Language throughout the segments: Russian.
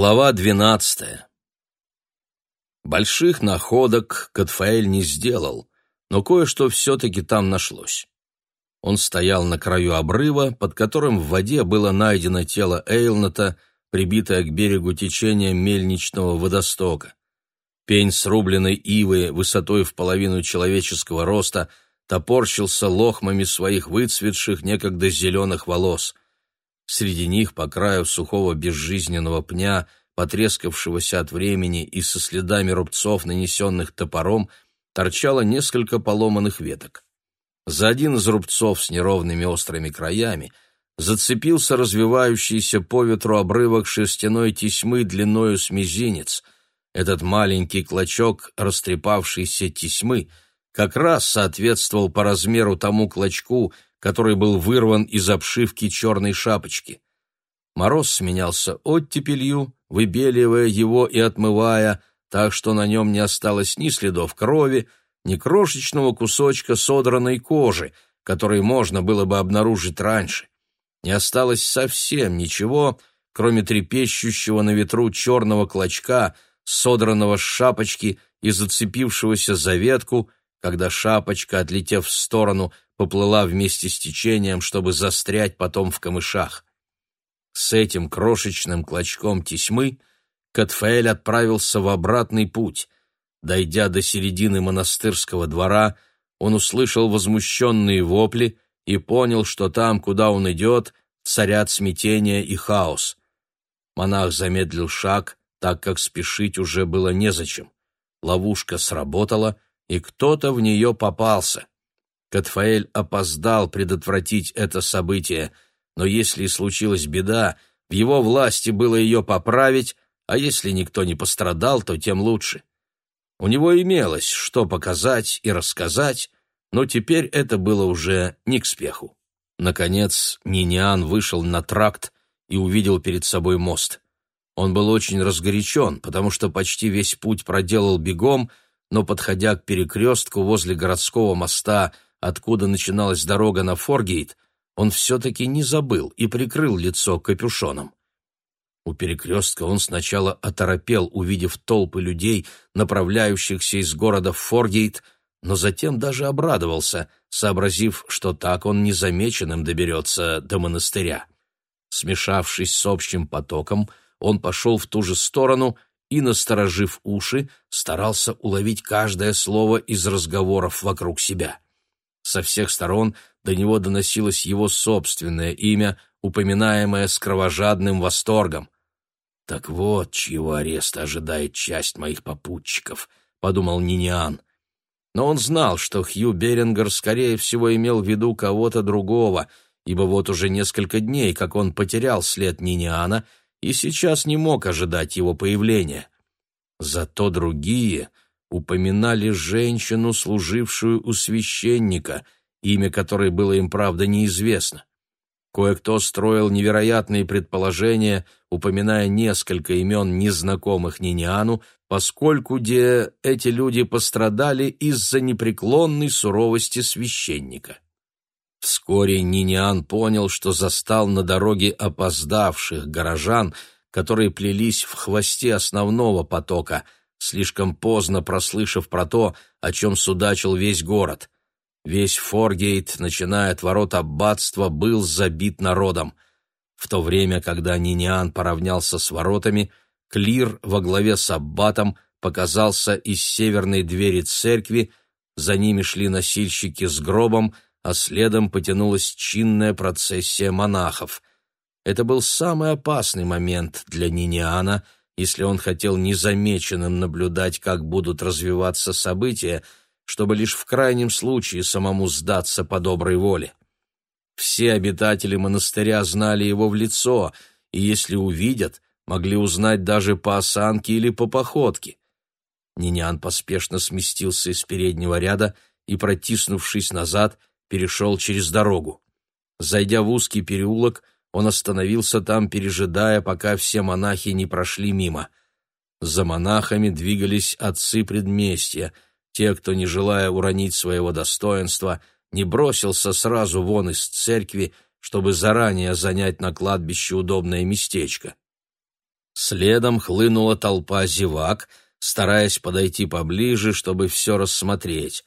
Глава двенадцатая. Больших находок Катфаэль не сделал, но кое-что все-таки там нашлось. Он стоял на краю обрыва, под которым в воде было найдено тело Эйлната, прибитое к берегу течения мельничного водостока. Пень срубленной ивы высотой в половину человеческого роста топорщился лохмами своих выцветших некогда зеленых волос — Среди них, по краю сухого безжизненного пня, потрескавшегося от времени и со следами рубцов, нанесенных топором, торчало несколько поломанных веток. За один из рубцов с неровными острыми краями зацепился развивающийся по ветру обрывок шерстяной тесьмы длиною с мизинец. Этот маленький клочок растрепавшейся тесьмы как раз соответствовал по размеру тому клочку, который был вырван из обшивки черной шапочки. Мороз сменялся оттепелью, выбеливая его и отмывая, так что на нем не осталось ни следов крови, ни крошечного кусочка содранной кожи, который можно было бы обнаружить раньше. Не осталось совсем ничего, кроме трепещущего на ветру черного клочка, содранного с шапочки и зацепившегося за ветку, когда шапочка, отлетев в сторону, поплыла вместе с течением, чтобы застрять потом в камышах. С этим крошечным клочком тесьмы Катфаэль отправился в обратный путь. Дойдя до середины монастырского двора, он услышал возмущенные вопли и понял, что там, куда он идет, царят смятение и хаос. Монах замедлил шаг, так как спешить уже было незачем. Ловушка сработала, и кто-то в нее попался. Катфаэль опоздал предотвратить это событие, но если и случилась беда, в его власти было ее поправить, а если никто не пострадал, то тем лучше. У него имелось, что показать и рассказать, но теперь это было уже не к спеху. Наконец Ниниан вышел на тракт и увидел перед собой мост. Он был очень разгорячен, потому что почти весь путь проделал бегом, но, подходя к перекрестку возле городского моста, откуда начиналась дорога на Форгейт, он все-таки не забыл и прикрыл лицо капюшоном. У перекрестка он сначала оторопел, увидев толпы людей, направляющихся из города в Форгейт, но затем даже обрадовался, сообразив, что так он незамеченным доберется до монастыря. Смешавшись с общим потоком, он пошел в ту же сторону и, насторожив уши, старался уловить каждое слово из разговоров вокруг себя. Со всех сторон до него доносилось его собственное имя, упоминаемое с кровожадным восторгом. «Так вот, чьего ареста ожидает часть моих попутчиков», — подумал Ниниан. Но он знал, что Хью Берингер, скорее всего, имел в виду кого-то другого, ибо вот уже несколько дней, как он потерял след Ниниана, и сейчас не мог ожидать его появления. Зато другие упоминали женщину, служившую у священника, имя которой было им, правда, неизвестно. Кое-кто строил невероятные предположения, упоминая несколько имен незнакомых Ниниану, поскольку где эти люди пострадали из-за непреклонной суровости священника. Вскоре Ниниан понял, что застал на дороге опоздавших горожан, которые плелись в хвосте основного потока — слишком поздно прослышав про то, о чем судачил весь город. Весь Форгейт, начиная от ворот аббатства, был забит народом. В то время, когда Ниниан поравнялся с воротами, Клир во главе с аббатом показался из северной двери церкви, за ними шли носильщики с гробом, а следом потянулась чинная процессия монахов. Это был самый опасный момент для Ниниана — если он хотел незамеченным наблюдать, как будут развиваться события, чтобы лишь в крайнем случае самому сдаться по доброй воле. Все обитатели монастыря знали его в лицо, и если увидят, могли узнать даже по осанке или по походке. Нинян поспешно сместился из переднего ряда и, протиснувшись назад, перешел через дорогу. Зайдя в узкий переулок, он остановился там, пережидая, пока все монахи не прошли мимо. За монахами двигались отцы предместья, те, кто, не желая уронить своего достоинства, не бросился сразу вон из церкви, чтобы заранее занять на кладбище удобное местечко. Следом хлынула толпа зевак, стараясь подойти поближе, чтобы все рассмотреть.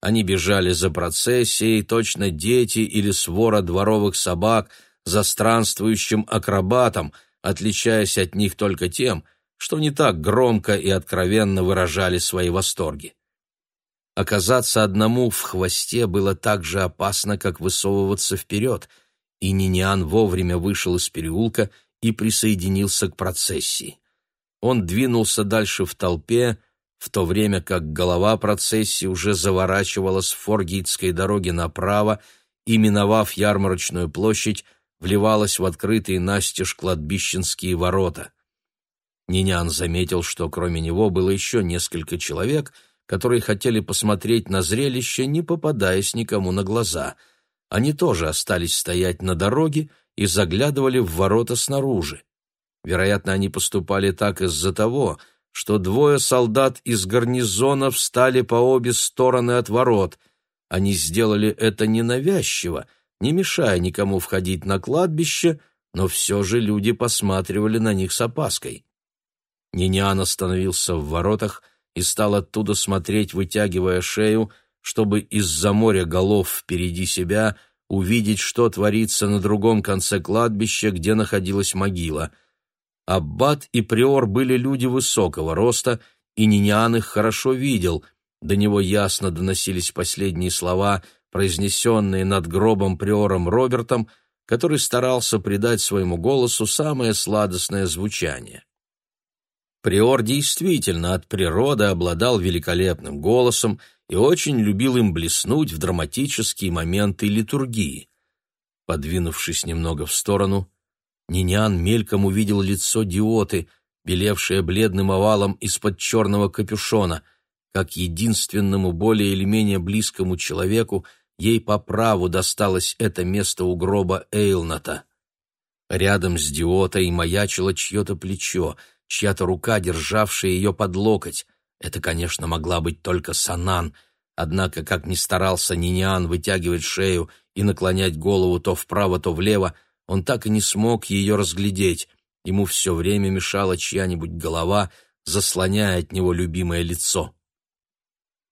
Они бежали за процессией, точно дети или свора дворовых собак за странствующим акробатом, отличаясь от них только тем, что не так громко и откровенно выражали свои восторги. Оказаться одному в хвосте было так же опасно, как высовываться вперед, и Ниниан вовремя вышел из переулка и присоединился к процессии. Он двинулся дальше в толпе, в то время как голова процессии уже заворачивала с Форгейтской дороги направо и, миновав ярмарочную площадь, вливалась в открытые настежь кладбищенские ворота. Нинян заметил, что кроме него было еще несколько человек — которые хотели посмотреть на зрелище, не попадаясь никому на глаза. Они тоже остались стоять на дороге и заглядывали в ворота снаружи. Вероятно, они поступали так из-за того, что двое солдат из гарнизона встали по обе стороны от ворот. Они сделали это ненавязчиво, не мешая никому входить на кладбище, но все же люди посматривали на них с опаской. Ниниан остановился в воротах, и стал оттуда смотреть, вытягивая шею, чтобы из-за моря голов впереди себя увидеть, что творится на другом конце кладбища, где находилась могила. Аббат и приор были люди высокого роста, и Ниниан их хорошо видел. До него ясно доносились последние слова, произнесенные над гробом приором Робертом, который старался придать своему голосу самое сладостное звучание. Приор действительно от природы обладал великолепным голосом и очень любил им блеснуть в драматические моменты литургии. Подвинувшись немного в сторону, Нинян мельком увидел лицо Диоты, белевшее бледным овалом из-под черного капюшона, как единственному более или менее близкому человеку ей по праву досталось это место у гроба Эйлната. Рядом с Диотой маячило чье-то плечо — чья-то рука, державшая ее под локоть. Это, конечно, могла быть только Санан, однако, как ни старался Ниниан вытягивать шею и наклонять голову то вправо, то влево, он так и не смог ее разглядеть. Ему все время мешала чья-нибудь голова, заслоняя от него любимое лицо.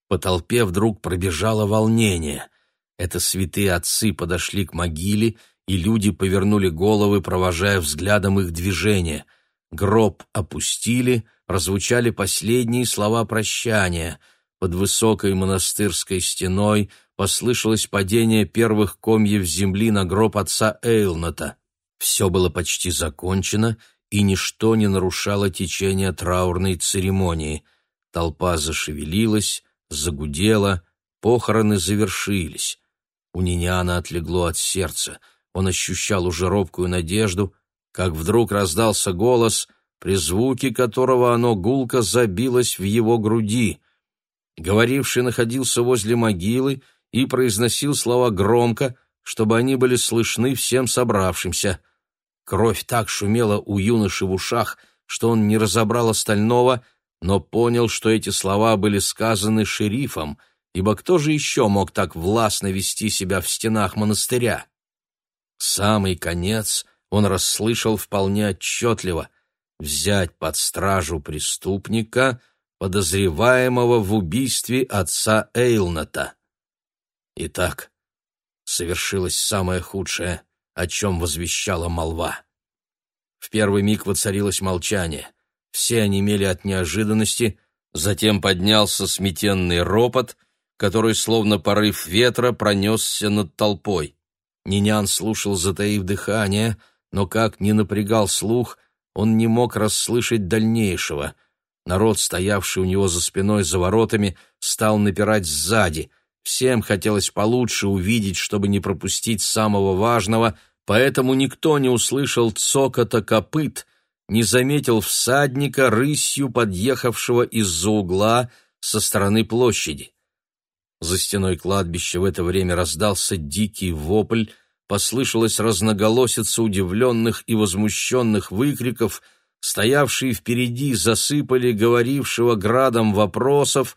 По толпе вдруг пробежало волнение. Это святые отцы подошли к могиле, и люди повернули головы, провожая взглядом их движения — Гроб опустили, прозвучали последние слова прощания. Под высокой монастырской стеной послышалось падение первых комьев земли на гроб отца Эйлната. Все было почти закончено, и ничто не нарушало течение траурной церемонии. Толпа зашевелилась, загудела, похороны завершились. У Ниняна отлегло от сердца. Он ощущал уже робкую надежду, как вдруг раздался голос, при звуке которого оно гулко забилось в его груди. Говоривший находился возле могилы и произносил слова громко, чтобы они были слышны всем собравшимся. Кровь так шумела у юноши в ушах, что он не разобрал остального, но понял, что эти слова были сказаны шерифом, ибо кто же еще мог так властно вести себя в стенах монастыря? Самый конец он расслышал вполне отчетливо взять под стражу преступника, подозреваемого в убийстве отца Эйлната. Итак, совершилось самое худшее, о чем возвещала молва. В первый миг воцарилось молчание. Все онемели от неожиданности, затем поднялся сметенный ропот, который, словно порыв ветра, пронесся над толпой. Нинян слушал, затаив дыхание — но как ни напрягал слух, он не мог расслышать дальнейшего. Народ, стоявший у него за спиной за воротами, стал напирать сзади. Всем хотелось получше увидеть, чтобы не пропустить самого важного, поэтому никто не услышал цокота копыт, не заметил всадника, рысью подъехавшего из-за угла со стороны площади. За стеной кладбища в это время раздался дикий вопль, послышалась разноголосица удивленных и возмущенных выкриков, стоявшие впереди засыпали говорившего градом вопросов,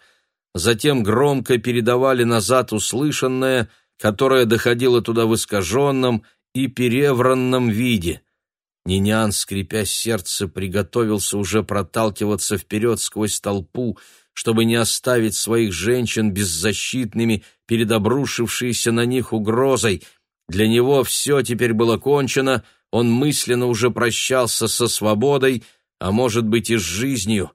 затем громко передавали назад услышанное, которое доходило туда в искаженном и перевранном виде. Нинян, скрипя сердце, приготовился уже проталкиваться вперед сквозь толпу, чтобы не оставить своих женщин беззащитными перед обрушившейся на них угрозой. Для него все теперь было кончено, он мысленно уже прощался со свободой, а может быть и с жизнью.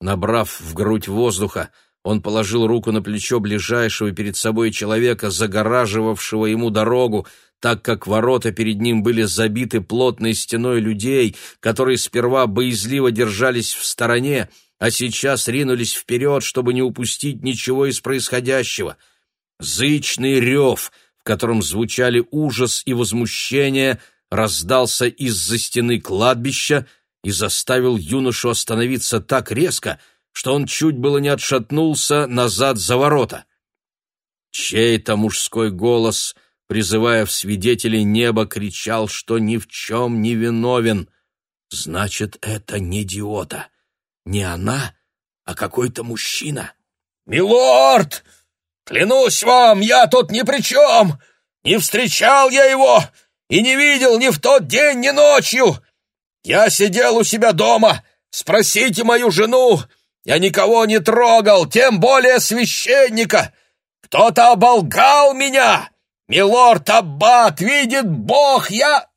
Набрав в грудь воздуха, он положил руку на плечо ближайшего перед собой человека, загораживавшего ему дорогу, так как ворота перед ним были забиты плотной стеной людей, которые сперва боязливо держались в стороне, а сейчас ринулись вперед, чтобы не упустить ничего из происходящего. Зычный рев, в котором звучали ужас и возмущение, раздался из-за стены кладбища и заставил юношу остановиться так резко, что он чуть было не отшатнулся назад за ворота. Чей-то мужской голос, призывая в свидетелей неба, кричал, что ни в чем не виновен. Значит, это не Диота. Не она, а какой-то мужчина. «Милорд! Клянусь вам, я тут ни при чем! Не встречал я его и не видел ни в тот день, ни ночью! Я сидел у себя дома, спросите мою жену, я никого не трогал, тем более священника. Кто-то оболгал меня. Милорд Аббат, видит Бог, я...»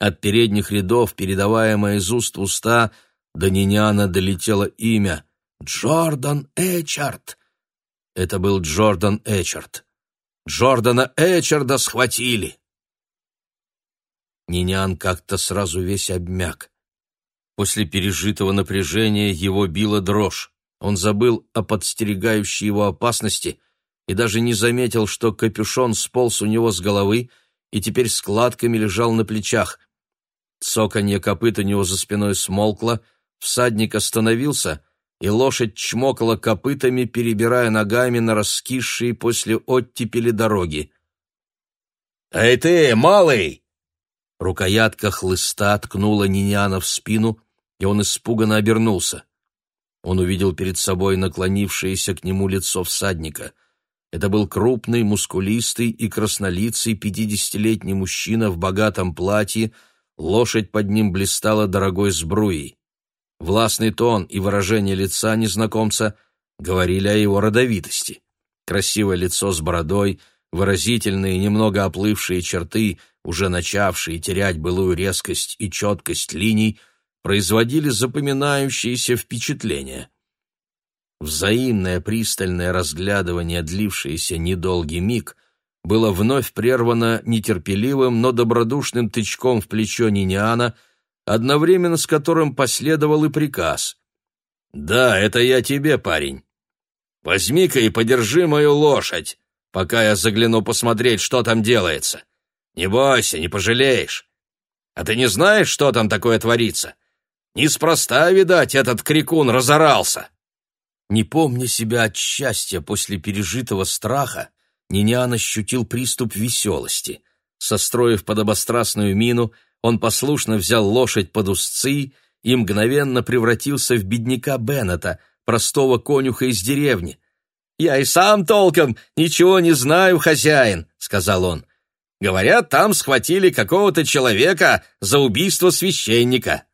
От передних рядов, передаваемое из уст в уста, до Ниняна долетело имя Джордан Эчард. Это был Джордан Эчард. Джордана Эчарда схватили. Нинян как-то сразу весь обмяк. После пережитого напряжения его била дрожь. Он забыл о подстерегающей его опасности и даже не заметил, что капюшон сполз у него с головы и теперь складками лежал на плечах. Цоканье копыт у него за спиной смолкло, всадник остановился, и лошадь чмокала копытами, перебирая ногами на раскисшие после оттепели дороги. «Эй ты, малый!» Рукоятка хлыста ткнула Ниняна в спину, и он испуганно обернулся. Он увидел перед собой наклонившееся к нему лицо всадника. Это был крупный, мускулистый и краснолицый пятидесятилетний мужчина в богатом платье, лошадь под ним блистала дорогой сбруей. Властный тон и выражение лица незнакомца говорили о его родовитости. Красивое лицо с бородой, выразительные, немного оплывшие черты, уже начавшие терять былую резкость и четкость линий — производили запоминающиеся впечатления. Взаимное пристальное разглядывание, длившееся недолгий миг, было вновь прервано нетерпеливым, но добродушным тычком в плечо Ниниана, одновременно с которым последовал и приказ. «Да, это я тебе, парень. Возьми-ка и подержи мою лошадь, пока я загляну посмотреть, что там делается. Не бойся, не пожалеешь. А ты не знаешь, что там такое творится? Неспроста, видать, этот крикун разорался. Не помня себя от счастья после пережитого страха, Нинян ощутил приступ веселости. Состроив подобострастную мину, он послушно взял лошадь под узцы и мгновенно превратился в бедняка Беннета, простого конюха из деревни. «Я и сам толком ничего не знаю, хозяин», — сказал он. «Говорят, там схватили какого-то человека за убийство священника».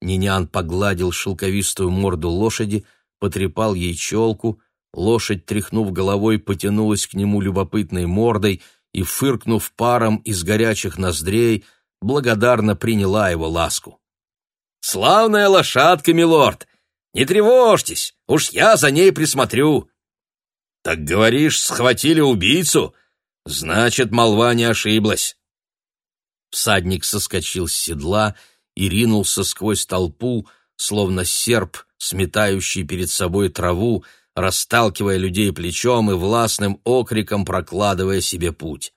Нинян погладил шелковистую морду лошади, потрепал ей челку, лошадь, тряхнув головой, потянулась к нему любопытной мордой и, фыркнув паром из горячих ноздрей, благодарно приняла его ласку. «Славная лошадка, милорд! Не тревожьтесь, уж я за ней присмотрю!» «Так говоришь, схватили убийцу? Значит, молва не ошиблась!» Всадник соскочил с седла и ринулся сквозь толпу, словно серп, сметающий перед собой траву, расталкивая людей плечом и властным окриком прокладывая себе путь.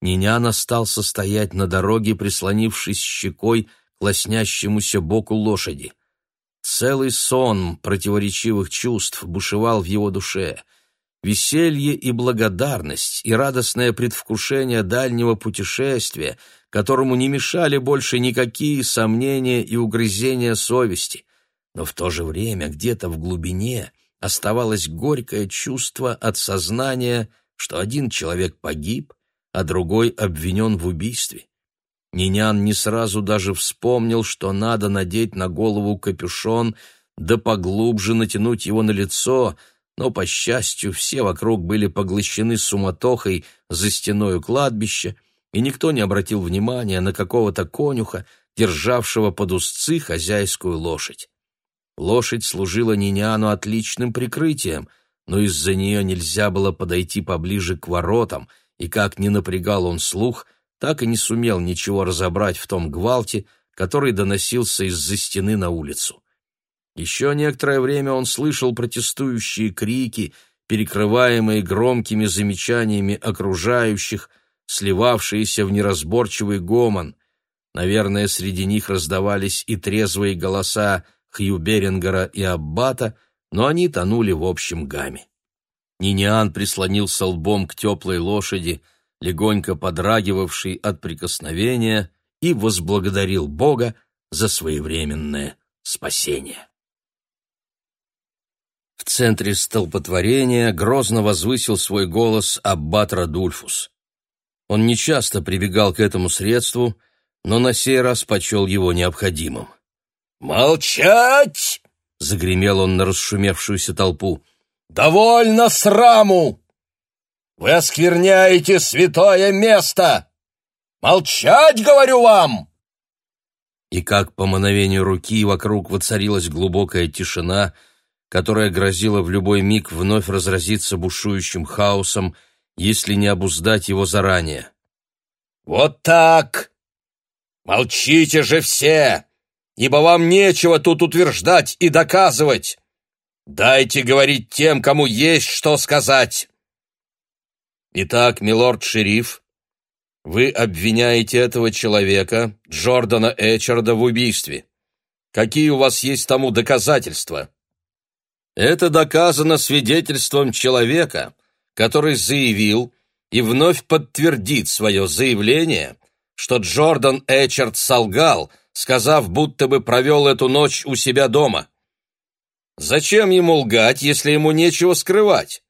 Нинян остался стоять на дороге, прислонившись щекой к лоснящемуся боку лошади. Целый сон противоречивых чувств бушевал в его душе. Веселье и благодарность, и радостное предвкушение дальнего путешествия — которому не мешали больше никакие сомнения и угрызения совести. Но в то же время где-то в глубине оставалось горькое чувство от сознания, что один человек погиб, а другой обвинен в убийстве. Нинян не сразу даже вспомнил, что надо надеть на голову капюшон, да поглубже натянуть его на лицо, но, по счастью, все вокруг были поглощены суматохой за стеною кладбища, и никто не обратил внимания на какого-то конюха, державшего под узцы хозяйскую лошадь. Лошадь служила Ниняну отличным прикрытием, но из-за нее нельзя было подойти поближе к воротам, и как ни напрягал он слух, так и не сумел ничего разобрать в том гвалте, который доносился из-за стены на улицу. Еще некоторое время он слышал протестующие крики, перекрываемые громкими замечаниями окружающих, сливавшиеся в неразборчивый гомон. Наверное, среди них раздавались и трезвые голоса Хью Берингера и Аббата, но они тонули в общем гамме. Ниниан прислонился лбом к теплой лошади — легонько подрагивавший от прикосновения, и возблагодарил Бога за своевременное спасение. В центре столпотворения грозно возвысил свой голос аббат Радульфус. Он нечасто прибегал к этому средству, но на сей раз почел его необходимым. «Молчать!» — загремел он на расшумевшуюся толпу. «Довольно сраму! Вы оскверняете святое место! Молчать, говорю вам!» И как по мановению руки вокруг воцарилась глубокая тишина, которая грозила в любой миг вновь разразиться бушующим хаосом, если не обуздать его заранее. «Вот так! Молчите же все, ибо вам нечего тут утверждать и доказывать! Дайте говорить тем, кому есть что сказать!» Итак, милорд-шериф, вы обвиняете этого человека, Джордана Эчарда, в убийстве. Какие у вас есть тому доказательства? Это доказано свидетельством человека, который заявил и вновь подтвердит свое заявление, что Джордан Эчард солгал, сказав, будто бы провел эту ночь у себя дома. Зачем ему лгать, если ему нечего скрывать?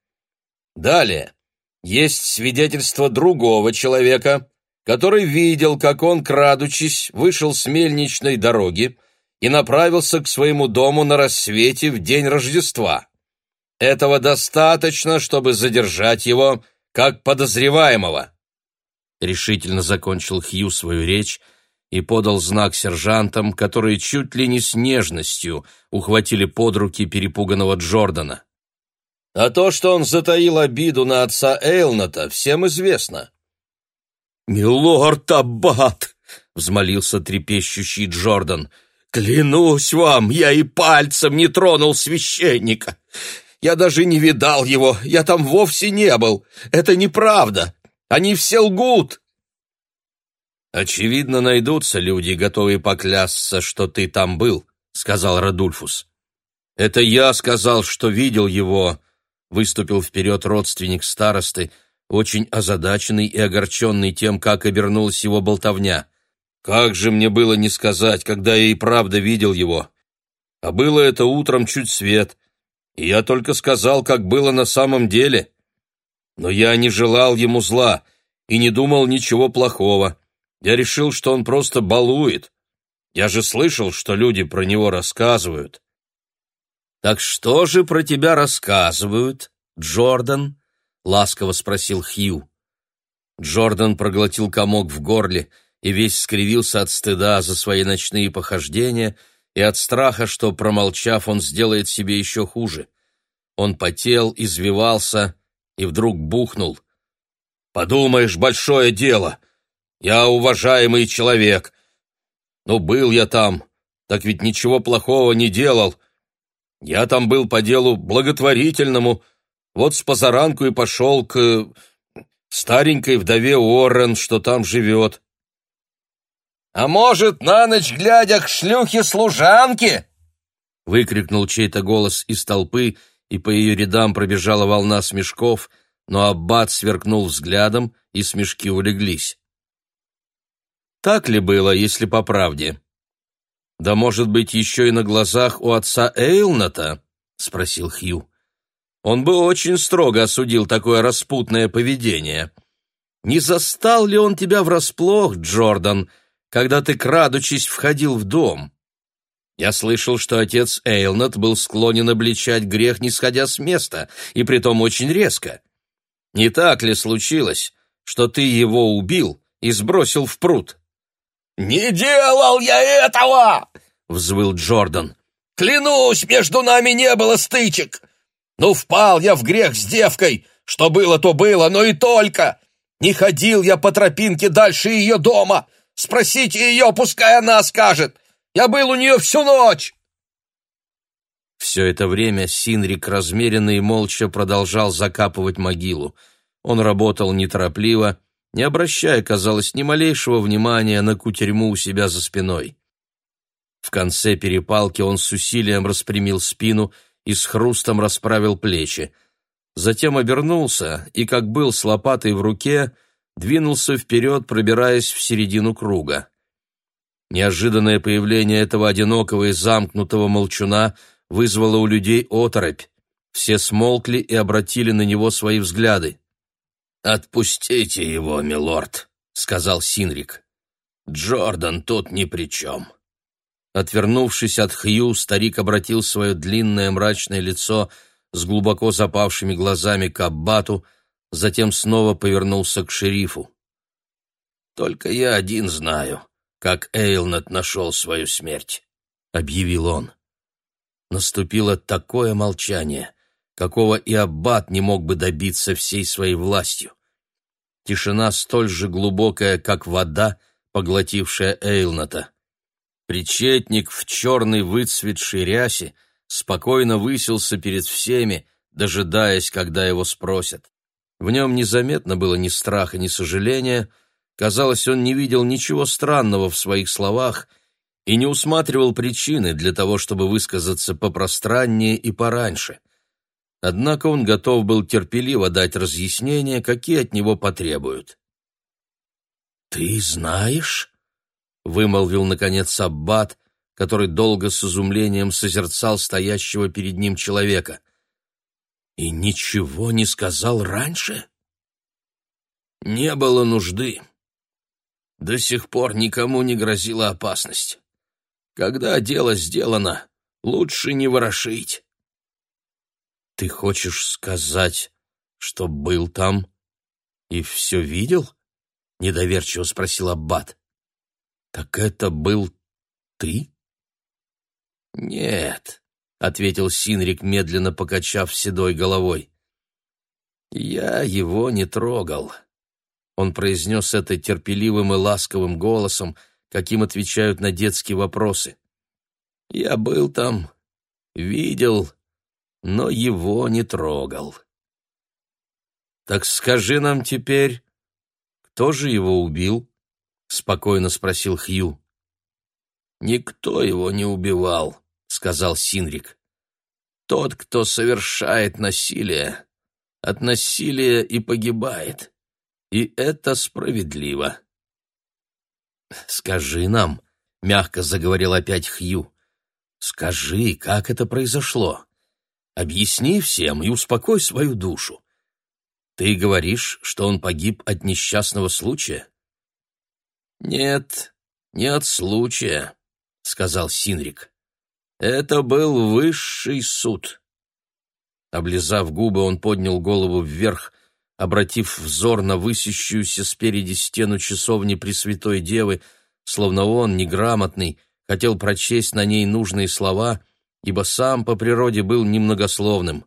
Далее есть свидетельство другого человека, который видел, как он, крадучись, вышел с мельничной дороги и направился к своему дому на рассвете в день Рождества. Этого достаточно, чтобы задержать его как подозреваемого. Решительно закончил Хью свою речь и подал знак сержантам, которые чуть ли не с нежностью ухватили под руки перепуганного Джордана. А то, что он затаил обиду на отца Эйлната, всем известно. «Милорд Аббат!» — взмолился трепещущий Джордан. «Клянусь вам, я и пальцем не тронул священника. Я даже не видал его, я там вовсе не был. Это неправда. Они все лгут». «Очевидно, найдутся люди, готовые поклясться, что ты там был», — сказал Радульфус. «Это я сказал, что видел его, выступил вперед родственник старосты, очень озадаченный и огорченный тем, как обернулась его болтовня. «Как же мне было не сказать, когда я и правда видел его? А было это утром чуть свет, и я только сказал, как было на самом деле. Но я не желал ему зла и не думал ничего плохого. Я решил, что он просто балует. Я же слышал, что люди про него рассказывают». «Так что же про тебя рассказывают, Джордан?» — ласково спросил Хью. Джордан проглотил комок в горле и весь скривился от стыда за свои ночные похождения и от страха, что, промолчав, он сделает себе еще хуже. Он потел, извивался и вдруг бухнул. «Подумаешь, большое дело! Я уважаемый человек! Ну, был я там, так ведь ничего плохого не делал!» Я там был по делу благотворительному, вот с позаранку и пошел к старенькой вдове Уоррен, что там живет. «А может, на ночь глядя к шлюхе-служанке?» выкрикнул чей-то голос из толпы, и по ее рядам пробежала волна смешков, но Аббат сверкнул взглядом, и смешки улеглись. Так ли было, если по правде? «Да, может быть, еще и на глазах у отца Эйлната?» — спросил Хью. Он бы очень строго осудил такое распутное поведение. Не застал ли он тебя врасплох, Джордан, когда ты, крадучись, входил в дом. Я слышал, что отец Эйлнат был склонен обличать грех, не сходя с места, и притом очень резко. Не так ли случилось, что ты его убил и сбросил в пруд?» «Не делал я этого!» — взвыл Джордан. «Клянусь, между нами не было стычек! Ну, впал я в грех с девкой, что было, то было, но и только! Не ходил я по тропинке дальше ее дома! Спросите ее, пускай она скажет! Я был у нее всю ночь!» Все это время Синрик размеренно и молча продолжал закапывать могилу. Он работал неторопливо, не обращая, казалось, ни малейшего внимания на кутерьму у себя за спиной. В конце перепалки он с усилием распрямил спину и с хрустом расправил плечи. Затем обернулся и, как был с лопатой в руке, двинулся вперед, пробираясь в середину круга. Неожиданное появление этого одинокого и замкнутого молчуна вызвало у людей оторопь. Все смолкли и обратили на него свои взгляды. «Отпустите его, милорд», — сказал Синрик. «Джордан тут ни при чем». Отвернувшись от Хью, старик обратил свое длинное мрачное лицо с глубоко запавшими глазами к Аббату, затем снова повернулся к шерифу. «Только я один знаю, как Эйлнат нашел свою смерть», — объявил он. Наступило такое молчание, какого и Аббат не мог бы добиться всей своей властью. Тишина столь же глубокая, как вода, поглотившая Эйлната. Причетник в черной выцветшей рясе спокойно высился перед всеми, дожидаясь, когда его спросят. В нем незаметно было ни страха, ни сожаления. Казалось, он не видел ничего странного в своих словах и не усматривал причины для того, чтобы высказаться попространнее и пораньше. Однако он готов был терпеливо дать разъяснения, какие от него потребуют. «Ты знаешь?» — вымолвил, наконец, Аббат, который долго с изумлением созерцал стоящего перед ним человека. «И ничего не сказал раньше?» «Не было нужды. До сих пор никому не грозила опасность. Когда дело сделано, лучше не ворошить». «Ты хочешь сказать, что был там и все видел?» — недоверчиво спросил Аббат. «Так это был ты?» «Нет», — ответил Синрик, медленно покачав седой головой. «Я его не трогал». Он произнес это терпеливым и ласковым голосом, каким отвечают на детские вопросы. «Я был там, видел, но его не трогал». «Так скажи нам теперь, кто же его убил?» — спокойно спросил Хью. «Никто его не убивал», — сказал Синрик. «Тот, кто совершает насилие, от насилия и погибает. И это справедливо». «Скажи нам», — мягко заговорил опять Хью, — «скажи, как это произошло? Объясни всем и успокой свою душу. Ты говоришь, что он погиб от несчастного случая?» «Нет, не от случая», — сказал Синрик. Это был высший суд. Облизав губы, он поднял голову вверх, обратив взор на высящуюся спереди стену часовни Пресвятой Девы, словно он, неграмотный, хотел прочесть на ней нужные слова, ибо сам по природе был немногословным.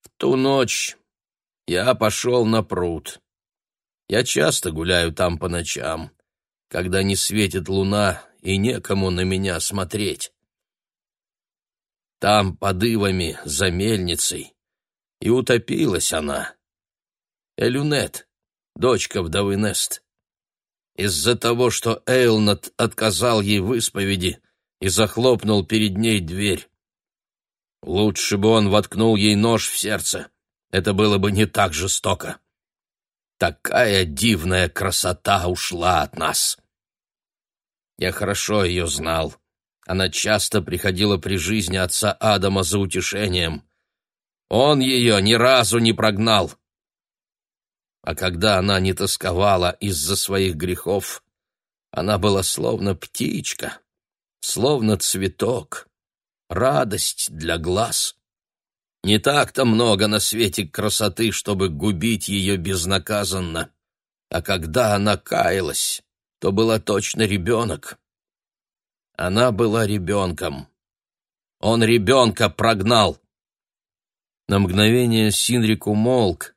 В ту ночь я пошел на пруд. Я часто гуляю там по ночам, когда не светит луна и некому на меня смотреть. Там, под ивами, за мельницей, и утопилась она. Элюнет, дочка вдовы Нест. Из-за того, что Эйлнат отказал ей в исповеди и захлопнул перед ней дверь. Лучше бы он воткнул ей нож в сердце, это было бы не так жестоко. Такая дивная красота ушла от нас. Я хорошо ее знал. Она часто приходила при жизни отца Адама за утешением. Он ее ни разу не прогнал. А когда она не тосковала из-за своих грехов, Она была словно птичка, словно цветок, радость для глаз. Не так-то много на свете красоты, чтобы губить ее безнаказанно. А когда она каялась, то была точно ребенок. Она была ребенком. Он ребенка прогнал. На мгновение Синрик умолк,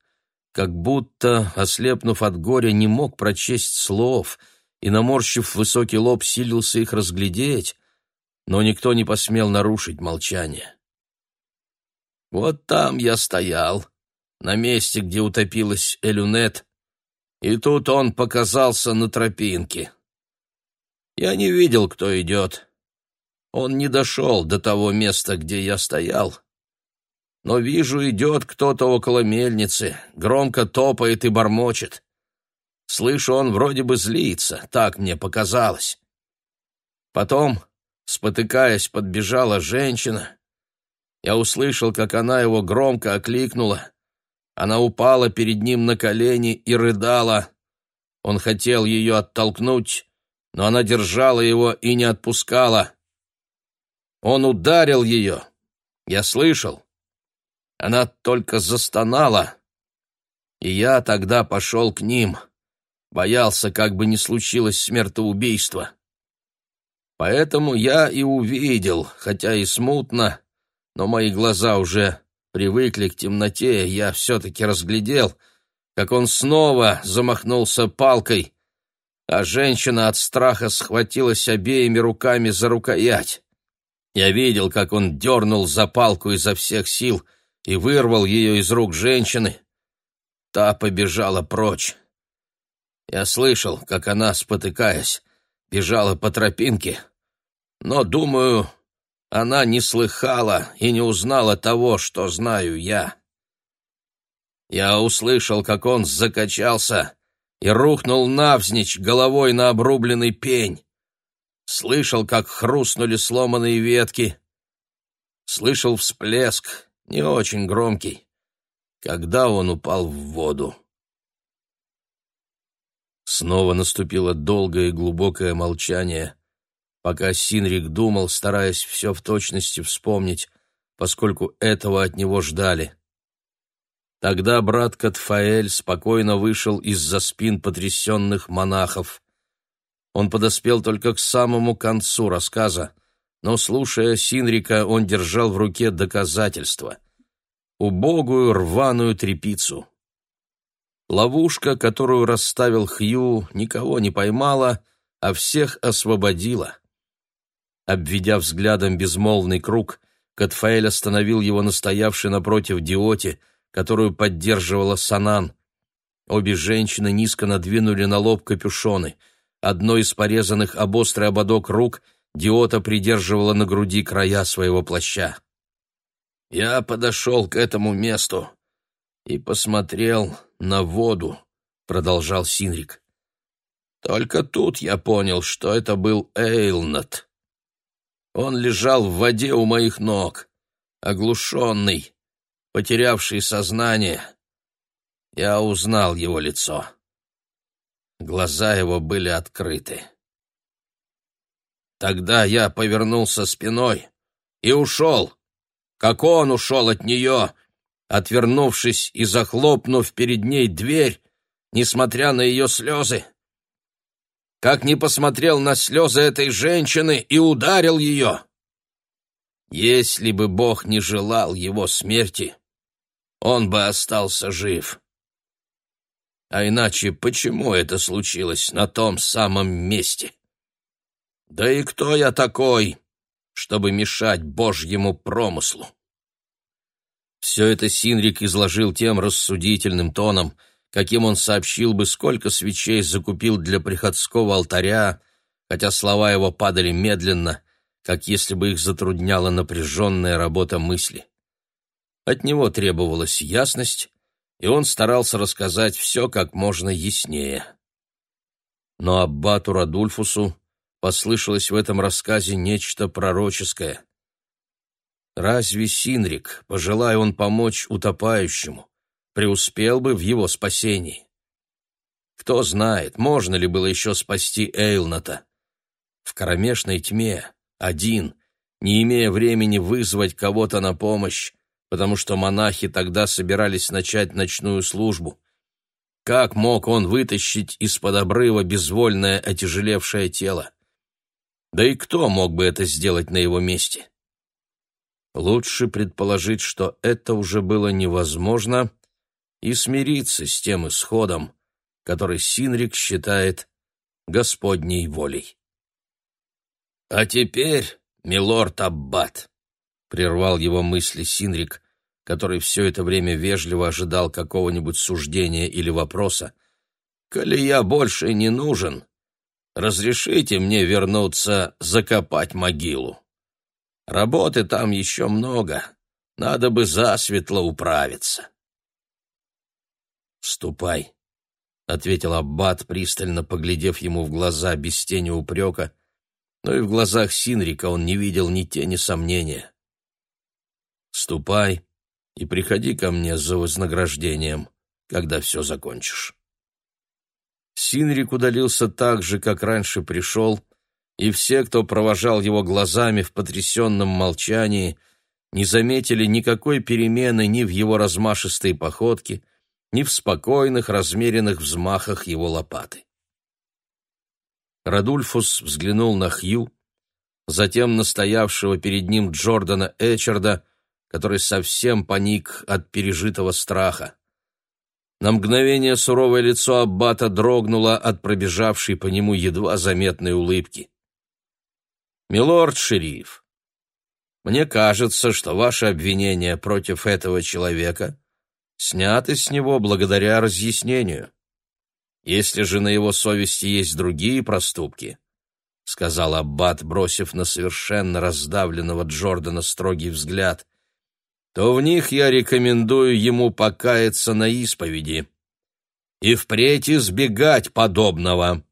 как будто, ослепнув от горя, не мог прочесть слов и, наморщив высокий лоб, силился их разглядеть, но никто не посмел нарушить молчание. Вот там я стоял, на месте, где утопилась Элюнет, и тут он показался на тропинке. Я не видел, кто идет. Он не дошел до того места, где я стоял. Но вижу, идет кто-то около мельницы, громко топает и бормочет. Слышу, он вроде бы злится, так мне показалось. Потом, спотыкаясь, подбежала женщина. Я услышал, как она его громко окликнула. Она упала перед ним на колени и рыдала. Он хотел ее оттолкнуть, но она держала его и не отпускала. Он ударил ее. Я слышал. Она только застонала. И я тогда пошел к ним. Боялся, как бы не случилось смертоубийство. Поэтому я и увидел, хотя и смутно, но мои глаза уже привыкли к темноте, я все-таки разглядел, как он снова замахнулся палкой, а женщина от страха схватилась обеими руками за рукоять. Я видел, как он дернул за палку изо всех сил и вырвал ее из рук женщины. Та побежала прочь. Я слышал, как она, спотыкаясь, бежала по тропинке, но, думаю, она не слыхала и не узнала того, что знаю я. Я услышал, как он закачался и рухнул навзничь головой на обрубленный пень слышал, как хрустнули сломанные ветки, слышал всплеск, не очень громкий, когда он упал в воду. Снова наступило долгое и глубокое молчание, пока Синрик думал, стараясь все в точности вспомнить, поскольку этого от него ждали. Тогда брат Катфаэль спокойно вышел из-за спин потрясенных монахов. Он подоспел только к самому концу рассказа, но, слушая Синрика, он держал в руке доказательства. Убогую рваную трепицу. Ловушка, которую расставил Хью, никого не поймала, а всех освободила. Обведя взглядом безмолвный круг, Катфаэль остановил его настоявший напротив Диоте, которую поддерживала Санан. Обе женщины низко надвинули на лоб капюшоны — Одной из порезанных об острый ободок рук Диота придерживала на груди края своего плаща. Я подошел к этому месту и посмотрел на воду, продолжал Синрик. Только тут я понял, что это был Эйлнат. Он лежал в воде у моих ног, оглушенный, потерявший сознание. Я узнал его лицо. Глаза его были открыты. Тогда я повернулся спиной и ушел, как он ушел от нее, отвернувшись и захлопнув перед ней дверь, несмотря на ее слезы. Как не посмотрел на слезы этой женщины и ударил ее. Если бы Бог не желал его смерти, он бы остался жив. А иначе почему это случилось на том самом месте? Да и кто я такой, чтобы мешать Божьему промыслу? Все это Синрик изложил тем рассудительным тоном, каким он сообщил бы, сколько свечей закупил для приходского алтаря, хотя слова его падали медленно, как если бы их затрудняла напряженная работа мысли. От него требовалась ясность, и он старался рассказать все как можно яснее. Но аббату Радульфусу послышалось в этом рассказе нечто пророческое. Разве Синрик, пожелая он помочь утопающему, преуспел бы в его спасении? Кто знает, можно ли было еще спасти Эйлната. В кромешной тьме, один, не имея времени вызвать кого-то на помощь, потому что монахи тогда собирались начать ночную службу. Как мог он вытащить из-под обрыва безвольное отяжелевшее тело? Да и кто мог бы это сделать на его месте? Лучше предположить, что это уже было невозможно, и смириться с тем исходом, который Синрик считает Господней волей. «А теперь, милорд Аббат», — прервал его мысли Синрик, который все это время вежливо ожидал какого-нибудь суждения или вопроса, «коли я больше не нужен, разрешите мне вернуться закопать могилу. Работы там еще много, надо бы засветло управиться». «Ступай», — ответил Аббат, пристально поглядев ему в глаза без тени упрека, но и в глазах Синрика он не видел ни тени сомнения. «Ступай и приходи ко мне за вознаграждением, когда все закончишь». Синрик удалился так же, как раньше пришел, и все, кто провожал его глазами в потрясенном молчании, не заметили никакой перемены ни в его размашистой походке, ни в спокойных, размеренных взмахах его лопаты. Радульфус взглянул на Хью, затем на стоявшего перед ним Джордана Эчерда, который совсем паник от пережитого страха. На мгновение суровое лицо Аббата дрогнуло от пробежавшей по нему едва заметной улыбки. «Милорд шериф, мне кажется, что ваше обвинение против этого человека сняты с него благодаря разъяснению. Если же на его совести есть другие проступки, — сказал Аббат, бросив на совершенно раздавленного Джордана строгий взгляд, то в них я рекомендую ему покаяться на исповеди и впредь избегать подобного.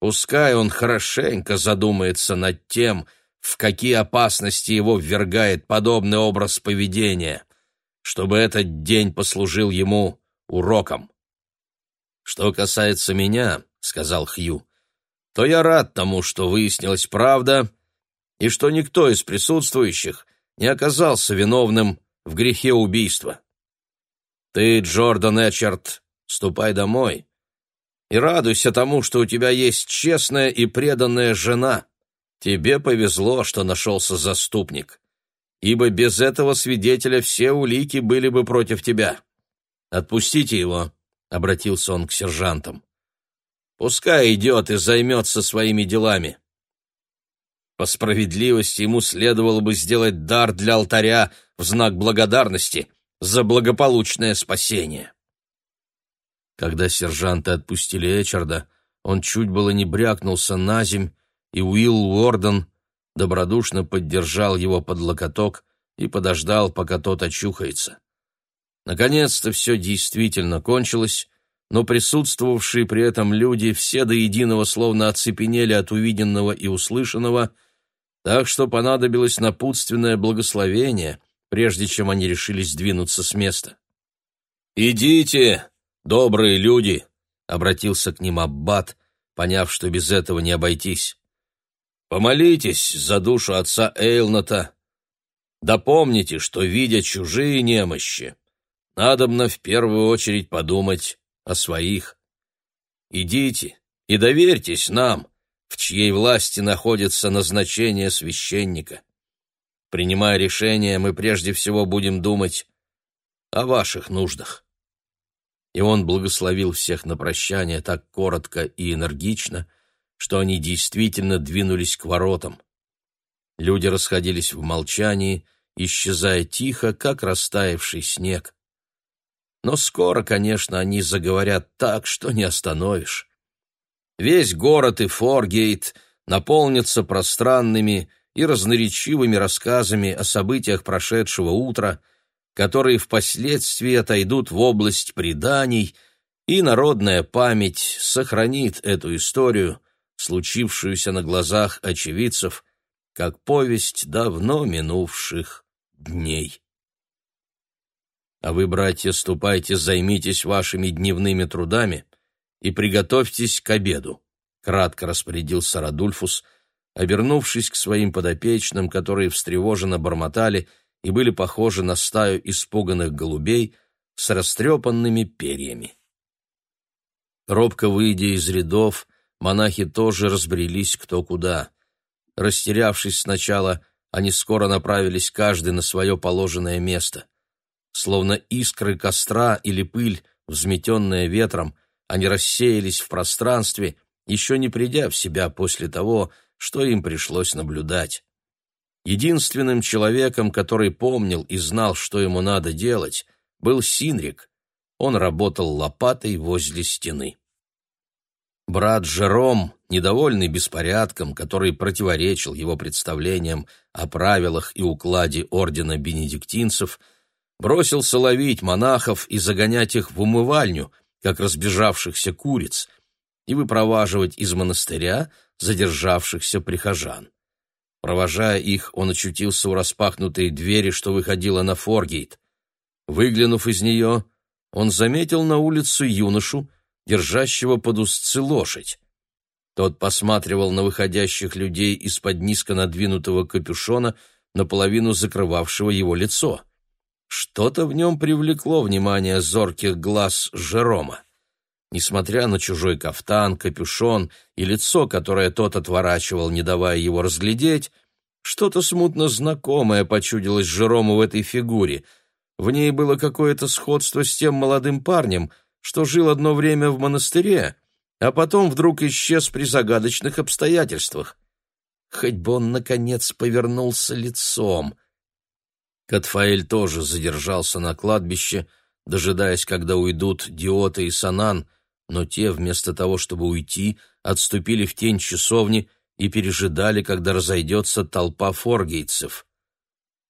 Пускай он хорошенько задумается над тем, в какие опасности его ввергает подобный образ поведения, чтобы этот день послужил ему уроком. «Что касается меня», — сказал Хью, — «то я рад тому, что выяснилась правда, и что никто из присутствующих не оказался виновным в грехе убийства. Ты, Джордан Эчерт, ступай домой и радуйся тому, что у тебя есть честная и преданная жена. Тебе повезло, что нашелся заступник, ибо без этого свидетеля все улики были бы против тебя. Отпустите его, — обратился он к сержантам. Пускай идет и займется своими делами. По справедливости ему следовало бы сделать дар для алтаря в знак благодарности за благополучное спасение. Когда сержанты отпустили Эчарда, он чуть было не брякнулся на земь, и Уилл Уорден добродушно поддержал его под локоток и подождал, пока тот очухается. Наконец-то все действительно кончилось, но присутствовавшие при этом люди все до единого словно оцепенели от увиденного и услышанного — так что понадобилось напутственное благословение, прежде чем они решились двинуться с места. «Идите, добрые люди!» — обратился к ним Аббат, поняв, что без этого не обойтись. «Помолитесь за душу отца Эйлната. Да что, видя чужие немощи, надобно в первую очередь подумать о своих. Идите и доверьтесь нам, в чьей власти находится назначение священника. Принимая решение, мы прежде всего будем думать о ваших нуждах. И он благословил всех на прощание так коротко и энергично, что они действительно двинулись к воротам. Люди расходились в молчании, исчезая тихо, как растаявший снег. Но скоро, конечно, они заговорят так, что не остановишь. Весь город и Форгейт наполнятся пространными и разноречивыми рассказами о событиях прошедшего утра, которые впоследствии отойдут в область преданий, и народная память сохранит эту историю, случившуюся на глазах очевидцев, как повесть давно минувших дней. А вы, братья, ступайте, займитесь вашими дневными трудами — и приготовьтесь к обеду», — кратко распорядился Радульфус, обернувшись к своим подопечным, которые встревоженно бормотали и были похожи на стаю испуганных голубей с растрепанными перьями. Робко выйдя из рядов, монахи тоже разбрелись кто куда. Растерявшись сначала, они скоро направились каждый на свое положенное место. Словно искры костра или пыль, взметенная ветром, они рассеялись в пространстве, еще не придя в себя после того, что им пришлось наблюдать. Единственным человеком, который помнил и знал, что ему надо делать, был Синрик. Он работал лопатой возле стены. Брат Жером, недовольный беспорядком, который противоречил его представлениям о правилах и укладе ордена бенедиктинцев, бросился ловить монахов и загонять их в умывальню, как разбежавшихся куриц, и выпроваживать из монастыря задержавшихся прихожан. Провожая их, он очутился у распахнутой двери, что выходила на Форгейт. Выглянув из нее, он заметил на улицу юношу, держащего под узцы лошадь. Тот посматривал на выходящих людей из-под низко надвинутого капюшона, наполовину закрывавшего его лицо. Что-то в нем привлекло внимание зорких глаз Жерома. Несмотря на чужой кафтан, капюшон и лицо, которое тот отворачивал, не давая его разглядеть, что-то смутно знакомое почудилось Жерому в этой фигуре. В ней было какое-то сходство с тем молодым парнем, что жил одно время в монастыре, а потом вдруг исчез при загадочных обстоятельствах. Хоть бы он, наконец, повернулся лицом. Катфаэль тоже задержался на кладбище, дожидаясь, когда уйдут Диота и Санан, но те, вместо того, чтобы уйти, отступили в тень часовни и пережидали, когда разойдется толпа форгейцев.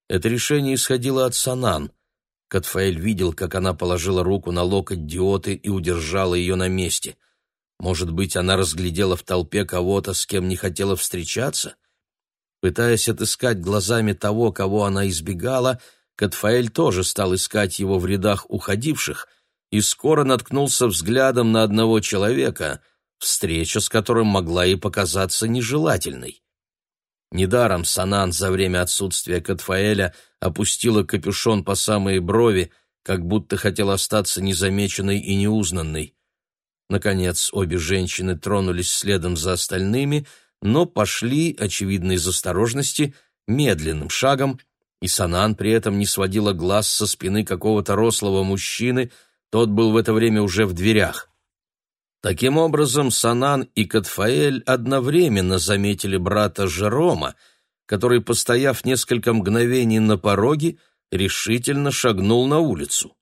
Это решение исходило от Санан — Катфаэль видел, как она положила руку на локоть Диоты и удержала ее на месте. Может быть, она разглядела в толпе кого-то, с кем не хотела встречаться? Пытаясь отыскать глазами того, кого она избегала, Катфаэль тоже стал искать его в рядах уходивших и скоро наткнулся взглядом на одного человека, встреча с которым могла и показаться нежелательной. Недаром Санан за время отсутствия Катфаэля опустила капюшон по самые брови, как будто хотела остаться незамеченной и неузнанной. Наконец, обе женщины тронулись следом за остальными, но пошли, очевидно из осторожности, медленным шагом, и Санан при этом не сводила глаз со спины какого-то рослого мужчины, тот был в это время уже в дверях. Таким образом, Санан и Катфаэль одновременно заметили брата Жерома, который, постояв несколько мгновений на пороге, решительно шагнул на улицу.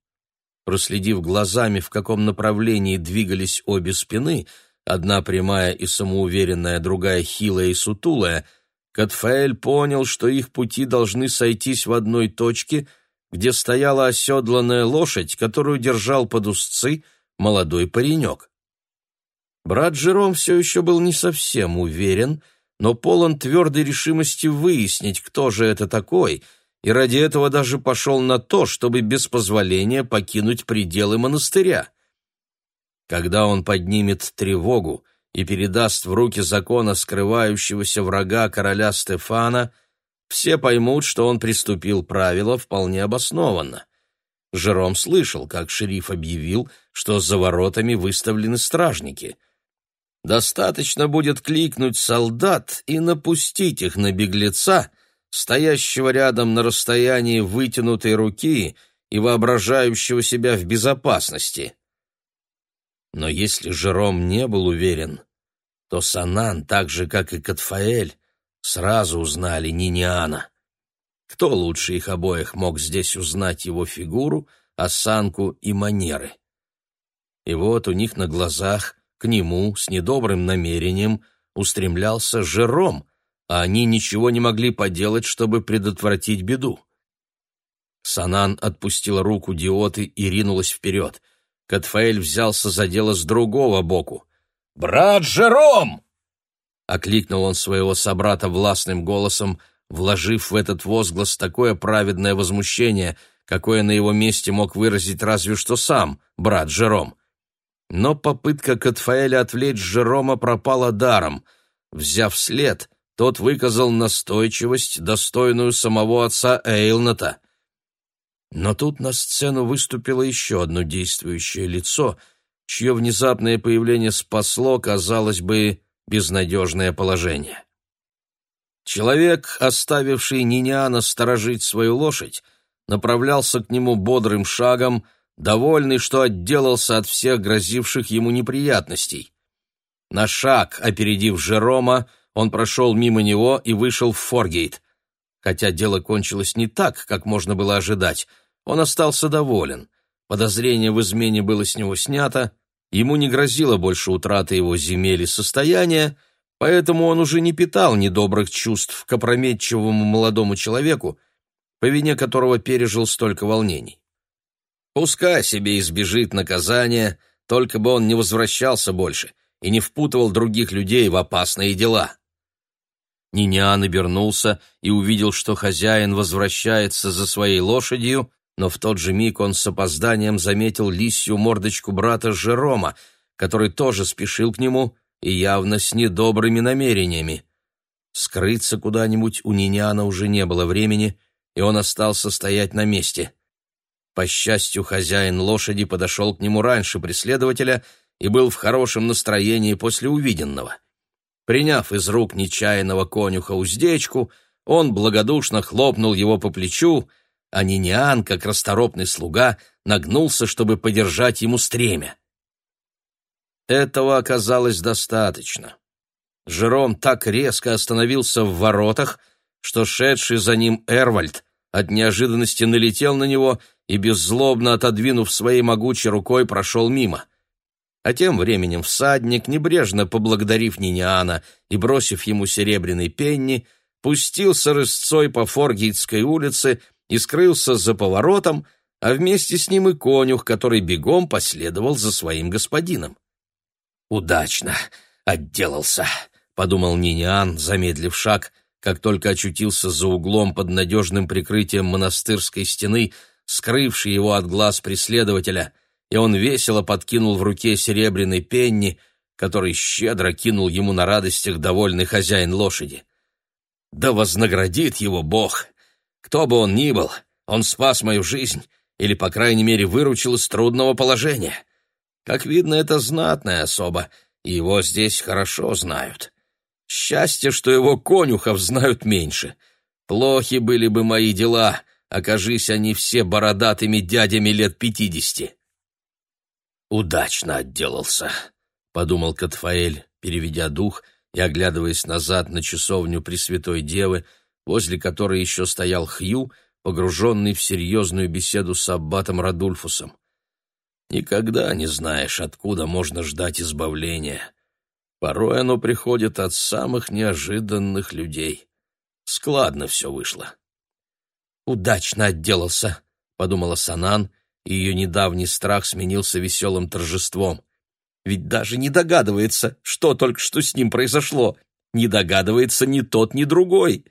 Проследив глазами, в каком направлении двигались обе спины, одна прямая и самоуверенная, другая хилая и сутулая, Катфаэль понял, что их пути должны сойтись в одной точке, где стояла оседланная лошадь, которую держал под узцы молодой паренек. Брат Жером все еще был не совсем уверен, но полон твердой решимости выяснить, кто же это такой, и ради этого даже пошел на то, чтобы без позволения покинуть пределы монастыря. Когда он поднимет тревогу и передаст в руки закона скрывающегося врага короля Стефана, все поймут, что он приступил правила вполне обоснованно. Жером слышал, как шериф объявил, что за воротами выставлены стражники — Достаточно будет кликнуть солдат и напустить их на беглеца, стоящего рядом на расстоянии вытянутой руки и воображающего себя в безопасности. Но если Жером не был уверен, то Санан, так же, как и Катфаэль, сразу узнали Ниниана. Кто лучше их обоих мог здесь узнать его фигуру, осанку и манеры? И вот у них на глазах к нему с недобрым намерением устремлялся Жером, а они ничего не могли поделать, чтобы предотвратить беду. Санан отпустила руку Диоты и ринулась вперед. Катфаэль взялся за дело с другого боку. «Брат Жером!» Окликнул он своего собрата властным голосом, вложив в этот возглас такое праведное возмущение, какое на его месте мог выразить разве что сам брат Жером. Но попытка Катфаэля отвлечь Жерома пропала даром. Взяв след, тот выказал настойчивость, достойную самого отца Эйлната. Но тут на сцену выступило еще одно действующее лицо, чье внезапное появление спасло, казалось бы, безнадежное положение. Человек, оставивший Ниниана сторожить свою лошадь, направлялся к нему бодрым шагом, довольный, что отделался от всех грозивших ему неприятностей. На шаг, опередив Жерома, он прошел мимо него и вышел в Форгейт. Хотя дело кончилось не так, как можно было ожидать, он остался доволен. Подозрение в измене было с него снято, ему не грозило больше утраты его земель и состояния, поэтому он уже не питал недобрых чувств к опрометчивому молодому человеку, по вине которого пережил столько волнений. Пускай себе избежит наказания, только бы он не возвращался больше и не впутывал других людей в опасные дела. Ниниан обернулся и увидел, что хозяин возвращается за своей лошадью, но в тот же миг он с опозданием заметил лисью мордочку брата Жерома, который тоже спешил к нему и явно с недобрыми намерениями. Скрыться куда-нибудь у Ниниана уже не было времени, и он остался стоять на месте. По счастью, хозяин лошади подошел к нему раньше преследователя и был в хорошем настроении после увиденного — Приняв из рук нечаянного конюха уздечку, он благодушно хлопнул его по плечу, а Ниниан, как расторопный слуга, нагнулся, чтобы подержать ему стремя. Этого оказалось достаточно. Жером так резко остановился в воротах, что шедший за ним Эрвальд от неожиданности налетел на него и, беззлобно отодвинув своей могучей рукой, прошел мимо — а тем временем всадник, небрежно поблагодарив Ниниана и бросив ему серебряный пенни, пустился рысцой по Форгейтской улице и скрылся за поворотом, а вместе с ним и конюх, который бегом последовал за своим господином. «Удачно отделался», — подумал Ниниан, замедлив шаг, как только очутился за углом под надежным прикрытием монастырской стены, скрывшей его от глаз преследователя — и он весело подкинул в руке серебряный пенни, который щедро кинул ему на радостях довольный хозяин лошади. «Да вознаградит его Бог! Кто бы он ни был, он спас мою жизнь или, по крайней мере, выручил из трудного положения. Как видно, это знатная особа, и его здесь хорошо знают. Счастье, что его конюхов знают меньше. Плохи были бы мои дела, окажись они все бородатыми дядями лет пятидесяти». «Удачно отделался», — подумал Катфаэль, переведя дух и оглядываясь назад на часовню Пресвятой Девы, возле которой еще стоял Хью, погруженный в серьезную беседу с аббатом Радульфусом. «Никогда не знаешь, откуда можно ждать избавления. Порой оно приходит от самых неожиданных людей. Складно все вышло». «Удачно отделался», — подумала Санан, и ее недавний страх сменился веселым торжеством. Ведь даже не догадывается, что только что с ним произошло. Не догадывается ни тот, ни другой.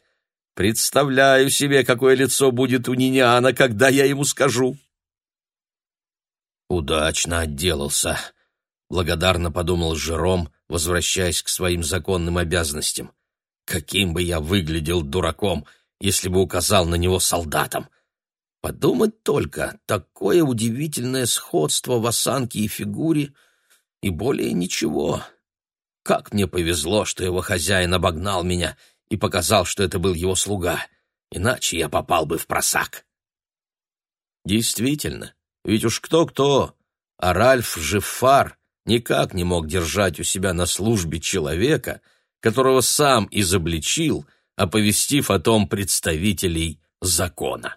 Представляю себе, какое лицо будет у Ниниана, когда я ему скажу. «Удачно отделался», — благодарно подумал Жером, возвращаясь к своим законным обязанностям. «Каким бы я выглядел дураком, если бы указал на него солдатом! Подумать только, такое удивительное сходство в осанке и фигуре, и более ничего. Как мне повезло, что его хозяин обогнал меня и показал, что это был его слуга, иначе я попал бы в просак. Действительно, ведь уж кто-кто, а Ральф Жиффар никак не мог держать у себя на службе человека, которого сам изобличил, оповестив о том представителей закона.